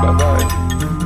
Bye bye.